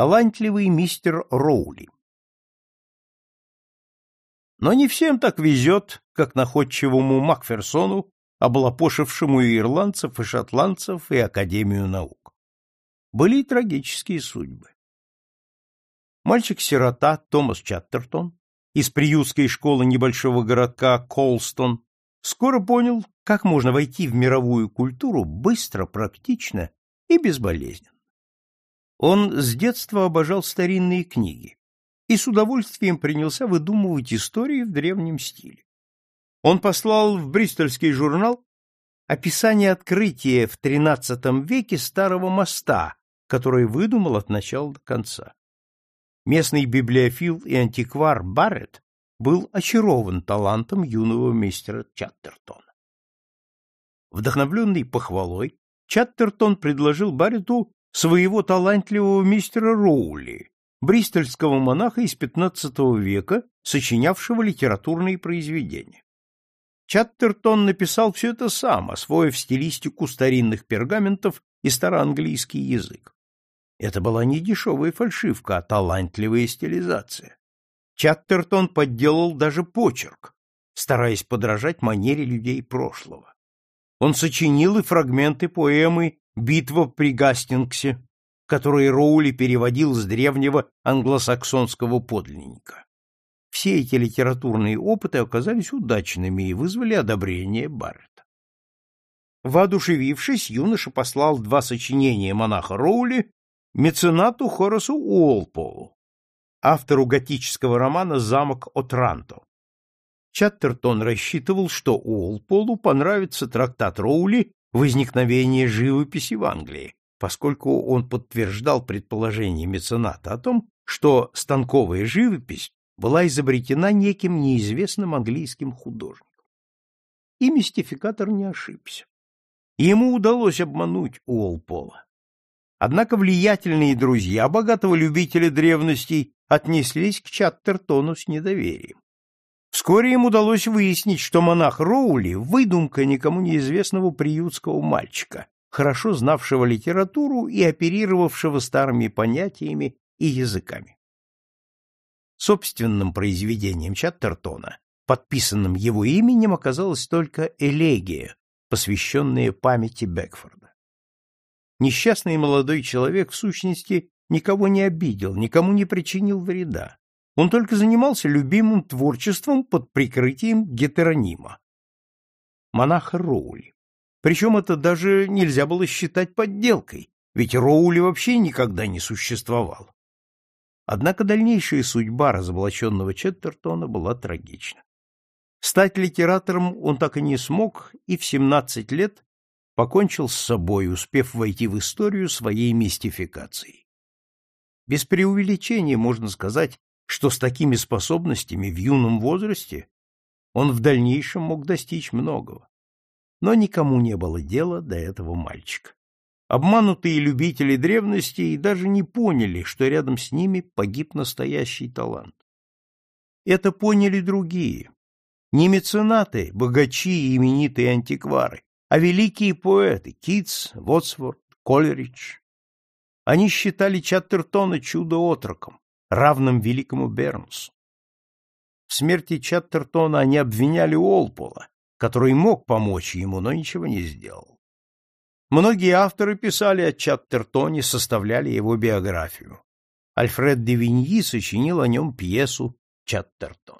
Талантливый мистер Роули. Но не всем так везет, как находчивому Макферсону, облапошившему и ирландцев, и шотландцев, и Академию наук. Были и трагические судьбы. Мальчик-сирота Томас Чаттертон из приютской школы небольшого городка Колстон скоро понял, как можно войти в мировую культуру быстро, практично и безболезненно. Он с детства обожал старинные книги и с удовольствием принялся выдумывать истории в древнем стиле. Он послал в Бристольский журнал описание открытия в XIII веке старого моста, который выдумал от начала до конца. Местный библиофил и антиквар Барретт был очарован талантом юного мистера Чаттертона. Вдохновленный похвалой, Чаттертон предложил Барретту своего талантливого мистера Роули, бристольского монаха из XV века, сочинявшего литературные произведения. Чаттертон написал все это сам, освоив стилистику старинных пергаментов и староанглийский язык. Это была не дешевая фальшивка, а талантливая стилизация. Чаттертон подделал даже почерк, стараясь подражать манере людей прошлого. Он сочинил и фрагменты поэмы «Битва при Гастингсе», которые Роули переводил с древнего англосаксонского подлинника. Все эти литературные опыты оказались удачными и вызвали одобрение Баррета. Воодушевившись, юноша послал два сочинения монаха Роули меценату Хорасу Уолполу, автору готического романа «Замок Отранто». Чаттертон рассчитывал, что Уолполу понравится трактат Роули «Возникновение живописи в Англии», поскольку он подтверждал предположение мецената о том, что станковая живопись была изобретена неким неизвестным английским художником. И мистификатор не ошибся. Ему удалось обмануть Уолпола. Однако влиятельные друзья богатого любителя древностей отнеслись к Чаттертону с недоверием. Вскоре им удалось выяснить, что монах Роули — выдумка никому неизвестного приютского мальчика, хорошо знавшего литературу и оперировавшего старыми понятиями и языками. Собственным произведением Чаттертона, подписанным его именем, оказалась только элегия, посвященная памяти Бекфорда. Несчастный молодой человек, в сущности, никого не обидел, никому не причинил вреда. Он только занимался любимым творчеством под прикрытием гетеронима. Монаха Роули. Причем это даже нельзя было считать подделкой, ведь Роули вообще никогда не существовал. Однако дальнейшая судьба разоблаченного Четтертона была трагична. Стать литератором он так и не смог, и в 17 лет покончил с собой, успев войти в историю своей мистификацией. Без преувеличения можно сказать, что с такими способностями в юном возрасте он в дальнейшем мог достичь многого. Но никому не было дела до этого мальчика. Обманутые любители древности и даже не поняли, что рядом с ними погиб настоящий талант. Это поняли другие. Не меценаты, богачи и именитые антиквары, а великие поэты Китс, Вотсворт, Колеридж. Они считали Чаттертона чудо-отроком, равным великому Бернсу. В смерти Чаттертона они обвиняли Олпола, который мог помочь ему, но ничего не сделал. Многие авторы писали о Чаттертоне, составляли его биографию. Альфред де Виньи сочинил о нем пьесу «Чаттертон».